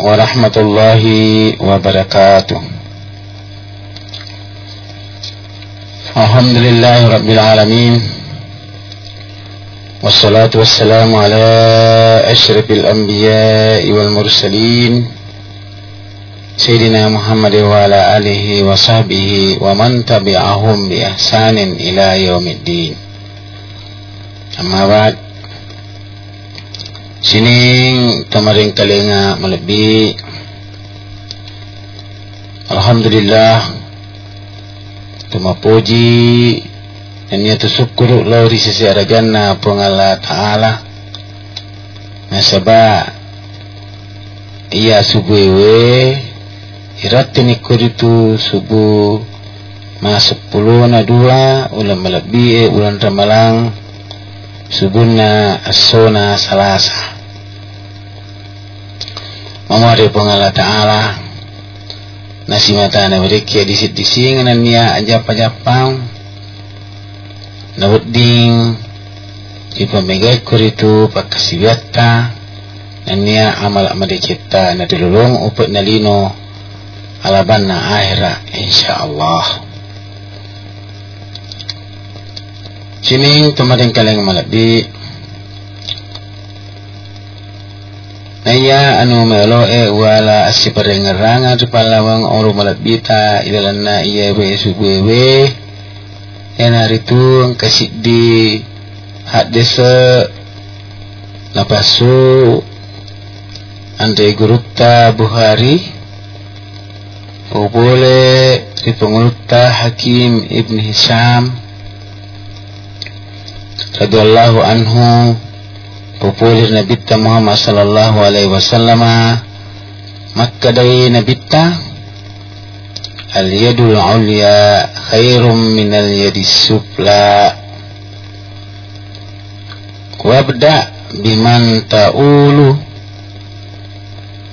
Warahmatullahi wabarakatuh. Alhamdulillahi rabbil alamin. Wassalatu wassalamu ala ashrafil anbiya'i wal mursalin. Sayyidina Muhammad wa ala alihi wa sahbihi wa man tabi'ahum bi ihsanin ila yaumiddin Amma ba'd Sining tamaring kalinga malebi Alhamdulillah Tumapuji niya tusukuru lauri sisiaragan na pangala ta'ala. Nasaba Iya subuewe Irati ni kuritu subuh Masuk puluh na dua Ulan malabi ulan ramalang. Subuna asona salasa mamare pangala ta'ala. Nasi mata na berikya disit dising nan niya ajap ajapang na wedding di pamegay kuritu pagkasibyata nan niya amal amade cipta na tululong upot na lino alaban na ahira insyaallah. Sining tumading kaling malabi Naya anu melo e wala asi parengeranga tu palawang oru malabita ilalana iya be subuewe yang hari tu ang kasih di hak desa napasu ante gurupta Buhari. O boleh di pengurta Hakim Ibn Hisham radhiyallahu anhu populer Nabi Muhammad sallallahu alaihi wasallam maka dari Nabi al yadul ulya khairum min al yadis sufla. Wabda biman ta'ulu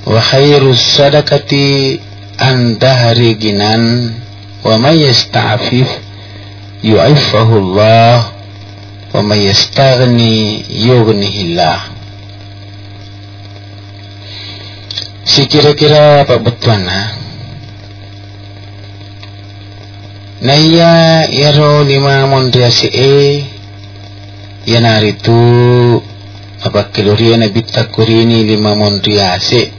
wa khairus sadaqati an dahri ginan wa may yasta'fif yu'iffahu Allah wa may yastaghni yughnihillah si kira-kira Pak Betuan ha Naya yaro lima mondria si e yanari tu apa keluria na bitta kurini lima mondria si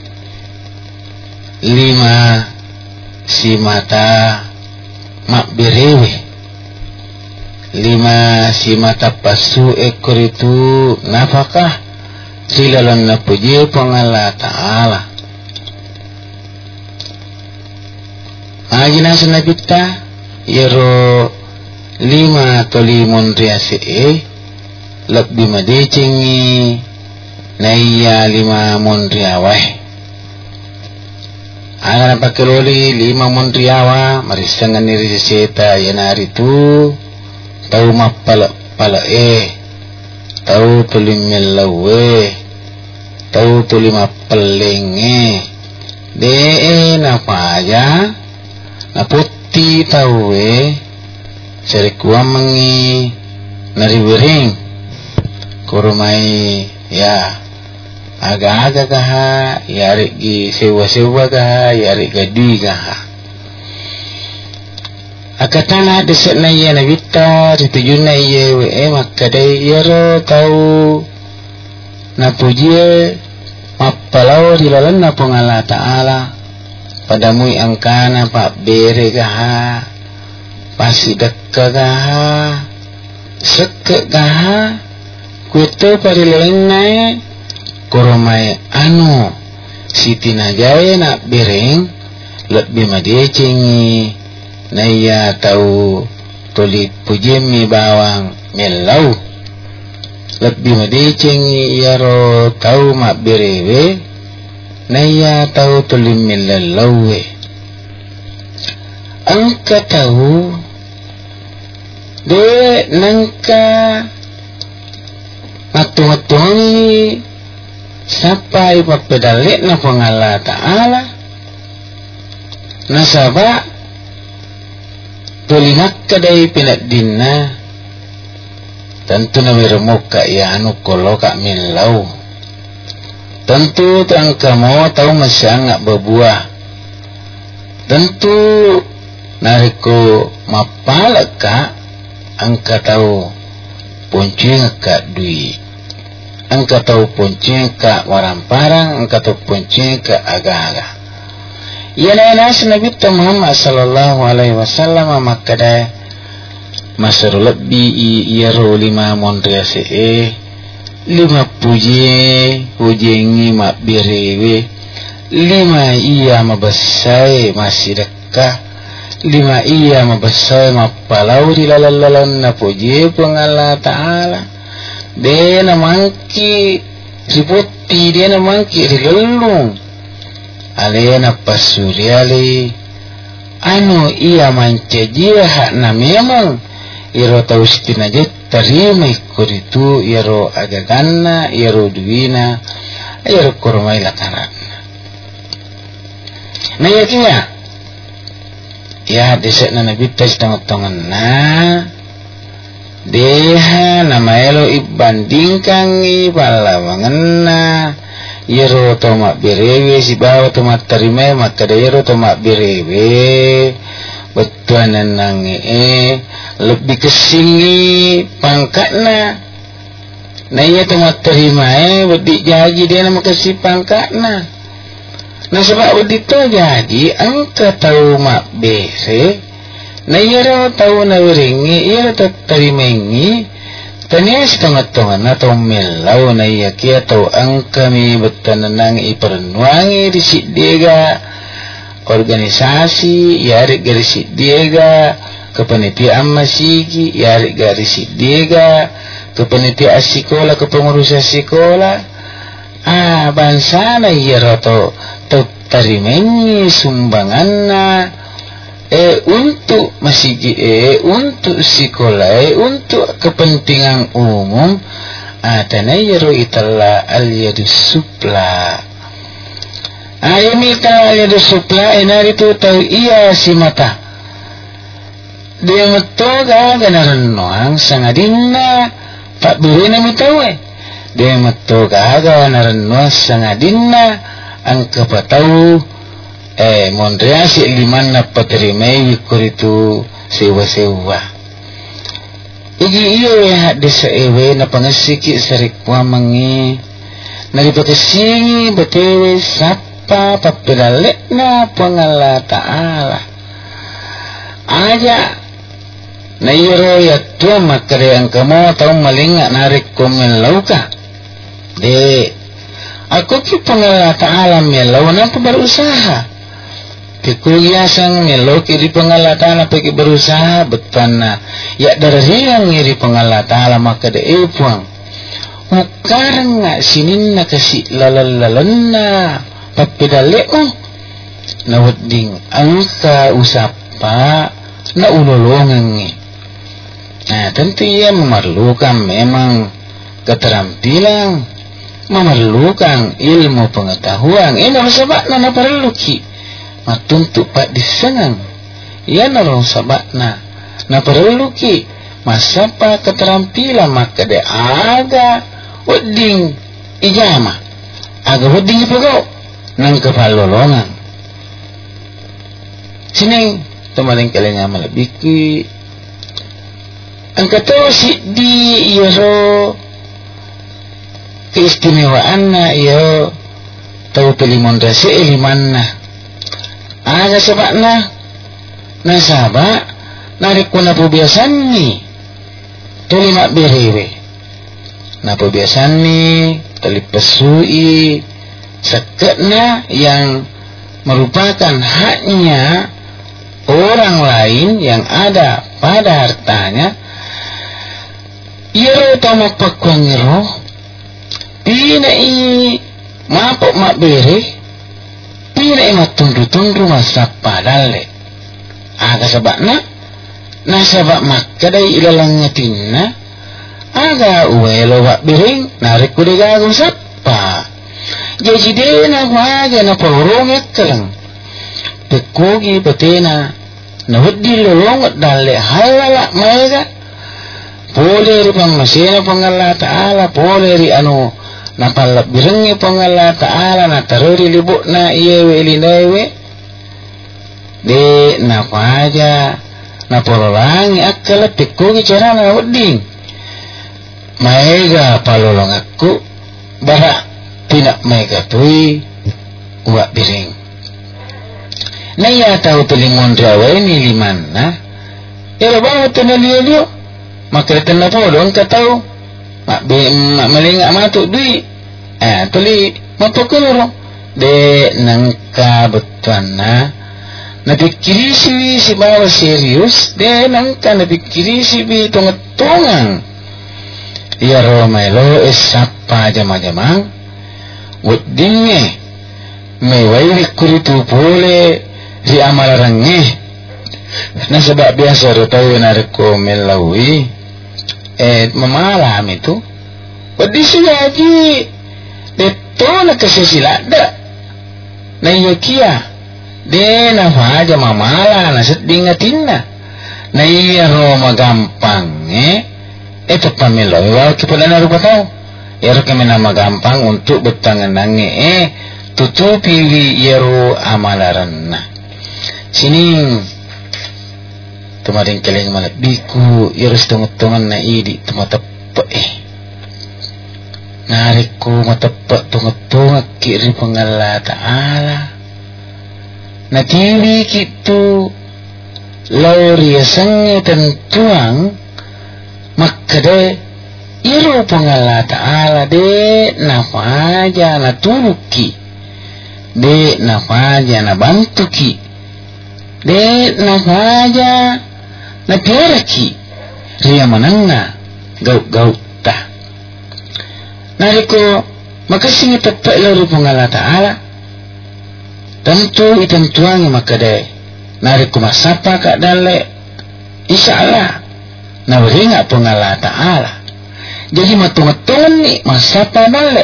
lima si mata mak berewe lima si mata pasu ekor itu nafkah. Silalan na puji pangala ta'ala. Agina sa nabita yero lima to limon riase e labdi madecengi naiya lima mon riawai Agana pakeloli lima mon riawa marisangan niri seta yanari tu tau mapala pala e tau tulimel lawe tau tulima pelenge de e na paja na puti tau e seri kuamangi nari wiring kurumai ya. Aga-aga kaha yari gi sewa-sewa kaha yari gadi kaha akatana desak na iya na vita tujuh na iya we eh maka dai yaro tau. Na puji mapalau di lalan na pengala ta'ala. Padamu angkana pak bere gaha pasi dekka gaha sekke gaha kuito pari lain koromai anu. Siti najaya nak bereng lebih madie cengi naya tahu tuli pujemi bawang melau. Lebih madicing yaro tahu mak berewe naya tahu tuli melalawe angka tahu de nangka matu-matungi sampai papedalik na pangala ta'ala. Nasaba tulinak kadai pinat dinna tentu na mirmuk ka ya anu kolo ka min lau tentu tang kamu tahu masih angak berbuah tentu nariko mapalaka angka tahu ponceng ka dui. Angka tahu ponceng ka waramparang angka tahu ponceng ka aga-aga Nas Nabi Muhammad sallallahu alaihi wasallam makada masar lebih iyaro lima mondria se lima puje pujengi mak birewe lima iya mabasai masih dekah lima iya mabasai mapalau di lalalan na puje pengala ta'ala. Dia namangki ributi dia namangki rilelung alena pasuriali anu ia mancejia hakna memang iro taustina je terima kuritu iro agaganna iro duwina iro kurmai lakaranna na yakinya ya. Desek na nabi tes tangan na deha nama elo ibandingkan ibalawanganna yero tomak birewe si da yero tomak birewe betul nang eh lebih kesingi pangkatna nah iya eh bedik jadi dia nama kasih pangkatna nah sebab bedik jadi angka tahu mak bere nah iya tahu na wiringi iya terima ini Tanya setengah-tengah atau melau na iya kia tau angkami betananang ipernuangi di sidega organisasi yari gari sidega kepanitiaan masigi yari gari sidega kepanitiaan sekolah kepengurusan sekolah ah bangsa na iya roto tau tarimengi sumbanganna eh untuk masjid eh untuk sekolah eh untuk kepentingan umum atanayyaru italla al yadus supla. Ayami ta al yadus supla enari tu tahu iya si mata. Dia metoga ganaran noang sangadinna pak buri na tahu eh dia metoga ganaran noang sangadinna ang kapataw eh mondrea si liman na paterimei kuritu sewa-sewa. Iji iyo ya hadis ewe na pangasiki sarikwa mangi naripakesingi batewe sapa papilalik na pangala ta'ala. Aja na iro ya tua makare ang kamo tau malinga narik komen lauka. De aku ki pangala ta'ala melau na berusaha kekuliasan ngeloki di pengalatan apa ki berusaha betana ya dari yang ngiri pengalatan maka de epuang ukarang nga sinin na kasi lalalalanna papidale oh na wading ang kausapa na ulolongan ngi nah tentu ia memerlukan memang keterampilan memerlukan ilmu pengetahuan. Ini sebab nana perlu ki matuntu pak disengang ya narong sabakna. Na perluki masapa keterampilan maka de aga wedding ijama. Aga wedding ipago nang kepalolongan sini temaling kalian malabiki ang kato si di iyaro keistimewaan na iyo tahu pelimon dasi eliman na aga sebab na nasaba narik ko na po biyasan ni tulimak biriwe na po biyasan ni talipasui seket na yang merupakan haknya orang lain yang ada pada hartanya. Iro tama pakwangiro Pina i Mapok mak bere pira ima tundu-tundu masa padale aga sabakna na sabak makkadai ilalangnya tinna aga uwelo wak biring narik kude gagung sappa. Jadi dena waga na paurong ekkalang pekogi betena na huddi lolongot dalle halala maega pole ri pammasena pangalla ta'ala pole ri anu napalap birengi pangala ta'ala na taruri libuk na iyewe ilindewe de napaja napololangi akala pikkugi carana wedding. Maega palolong aku bara tidak maega tui uak biring na iya tahu telingon rawa ini limana ya banget na liyo liyo makretan na po doon ka tahu mak be mak malinga matuk dui eh tuli mapakuro de nangka betana napikiri si si bawa serius de nangka napikiri si bi tongat-tongang ya romelo esapa jama-jamang weddinge may kuritu pole ri amalarangge na sebab biasa ro tahu na ko melawi eh memalam itu Wadisi haji. Deto na kasisilada Na iyo kia De na faja mamala na seding na iya ro magampang eh. Ito pamilo Iwaw kipada na rupa tau Ero kami na magampang untuk betangan nange eh. Tutupi yero amalaran na Sining Tumaring keling malak biku Yero setungut-tungan na idi Tumatapa eh. Nariku matapak tunga-tunga kiri pangala ta'ala natili kitu lauri sangi dan tuang makade iru pangala ta'ala de nafaja na tuluki de nafaja na bantuki. De nafaja na ria manangna gau-gau nariko makasing itapak lalu pengala ta'ala. Tentu itan tuangi makadai nariko masapa kak dale insya Allah nawringa pengala ta'ala. Jadi matung-matungan ni masapa dale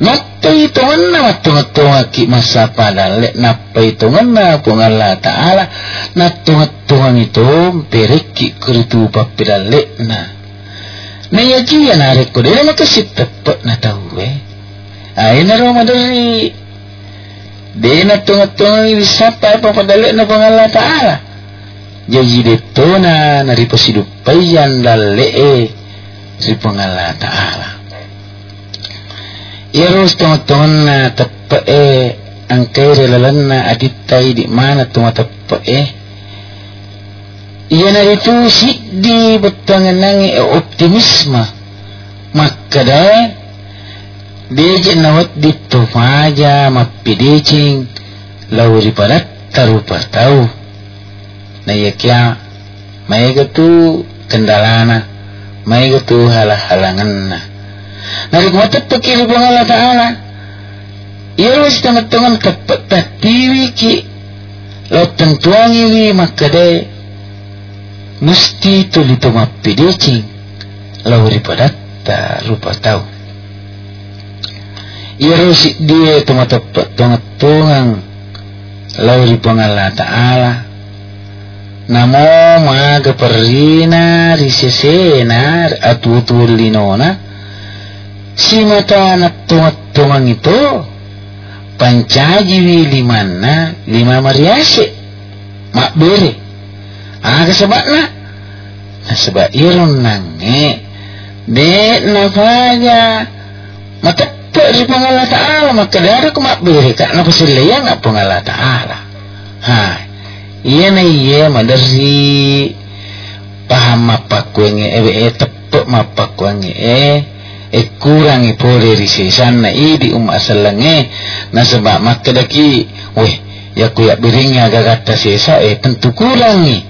Napa hitungan na matunga-tunga ki masapa dale Napa hitungan na pengala ta'ala Natunga-tungan itu Periki kuritu papidale na na yaji ya narik ko dili makasit tepat na tahu eh ay na raw madari di na tunga-tunga wisapa pa padali na pangala ta'ala jadi dito na naripasidupayan dali eh si pangala ta'ala Iros tunga-tunga na tepat eh ang kay relalan na aditay di mana tunga tepat eh Iyan itu siddi betangan nangi optimisme maka dah deje nawat dito faja mapidicing lauri padat tarupa tahu na yakya may gatu kendalana may gatu halah-halangan na narikmatat pakiri pang Allah Ta'ala. Iyawas tangat-tangan kapat tatiwi ki. Lautang tuangi maka dah mesti tulito mappidicing lauri padatta rupa tau Irosi dia tumatapat tungat-tungang lauri pangala ta'ala. Namo maga perina risesena atutulinona si mata na tungat-tungang itu pancajiwi limana lima mariasi. Mak beri aga sebab na sebab irun nange de na faja. Matappa si pangala ta'ala kumak beri kak na pasiliyan na pangala ta'ala. Ha. Iya na iya madari paham mapakwenge ewe e tepo mapakwenge e e kurang ipore risesan. Na idi um asalange na sebab maka daki weh ya kuyak biringnya gagata sesa eh tentu kurangi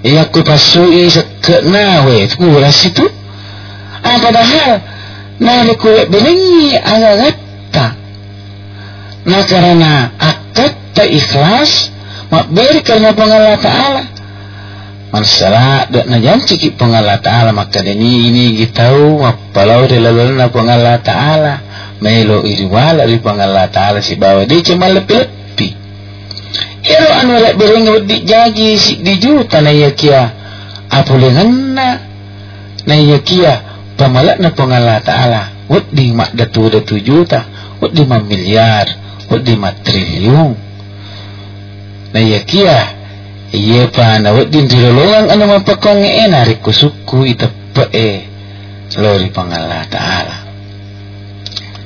ya ku pasui sekena we kura situ. Ah padahal nari ku berengi agak nah karena akad tak ikhlas mak beri karena pengalah ta'ala masalah dak na janji ki pengalah ta'ala maka ini ini gitau wapalau de lalu na pengalah ta'ala melo iriwala di pengalah ta'ala si bawa dia cuma lebih Iro anu rek bereng di jaji si di juta na iya kia apulingan na na iya kia pamalak na pangala ta'ala di mak datu datu juta. Wad di ma miliar. Wad di ma triliun. Na iya kia. Iya pa na wad din dilolongan ano mapakong e narik ko suku itapa e. Lori pangala ta'ala.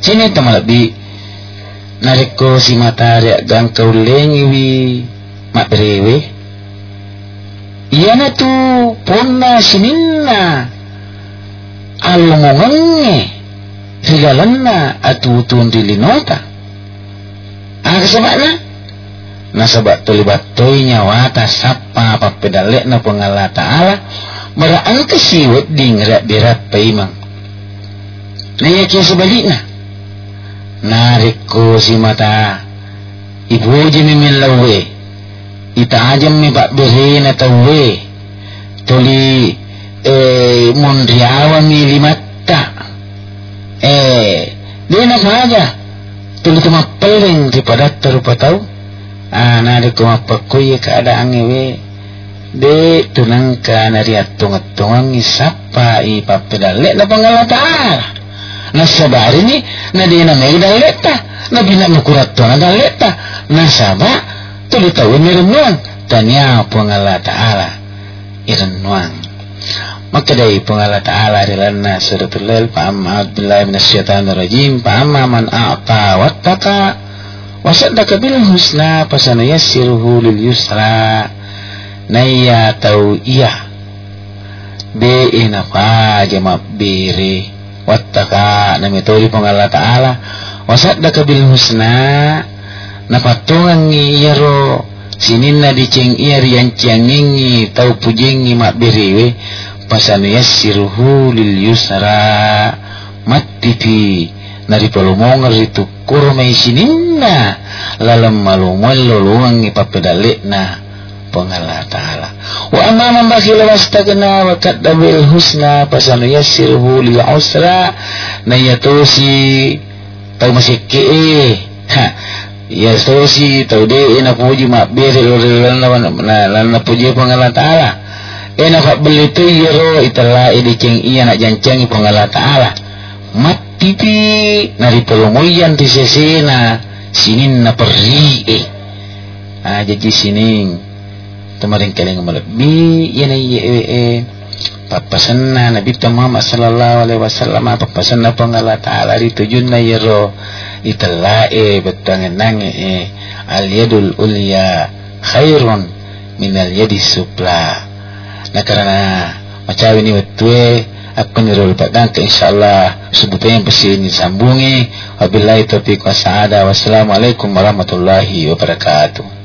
Sini tamalabi. Narik ko si matari agang kaulengi wi makrewe. Iya na tu ponna sininna alungungange sigalanna atutun dilinota ah kasabana nasabak tulibatoy nyawata sapa papedalek na pangala ta'ala maraan kasiwat ding rak dirat paimang. Naya kaya sebaliknya narik ko si mata ibu lawe ita aja mi beri na tawe tuli eh mondriawa mi limatta. Eh nak saja tuli tuma peling di pada terupa ah nari kuma pakuy keadaan ewe de tunangka nari atung atungang isapa i papedale na pangalata na sabari ni na di na may daleta na bina mukurat to na daleta na saba tuli tahu ni renuang. Tanya pangalata ala irenuang maka dari pengala ta'ala rilana suratul lail fa amma billahi minasyaitonir rajim fa amma man a'ta wattaqa wa saddaqa bil husna fasanuyassiruhu lil yusra. Naya tau iya be ina fa jama bere wattaqa na metodi pengala ta'ala. Wa saddaqa bil husna na patungan yaro sininna diceng iya rian ciangingi tau pujengi mak berewe pasanuyassiruhu lil yusra. Mattipi nari palumongar itu kurmai sininna lalam malumol luluang ipapedalik na. Pengala ta'ala. Wa amma man bakhila wastagna wa kaddabil husna pasanuyassiruhu lil usra. Na yatosi tau masih ke ha. Ya tosi tau de ina puji mak bere lana lana puji pengala ta'ala fa beli tu yero itala ide ceng iya nak jancangi pengala ta'ala mati pi nari pelongoyan di sesena. Sinin na perri eh. Ah jadi sining kemarin kalian bi yana iya eh eh. Papasan na Nabi Muhammad sallallahu alaihi wasallam. Papasan na pengala ta'ala ditujun na yero itala eh betangan nange eh al yadul ulya khairun minal yadi supla. Na karena macam ini betul akan dirulpakan ke insyaallah sebutnya pasti disambungi wabillahi taufiq wa sa'ada wassalamualaikum warahmatullahi wabarakatuh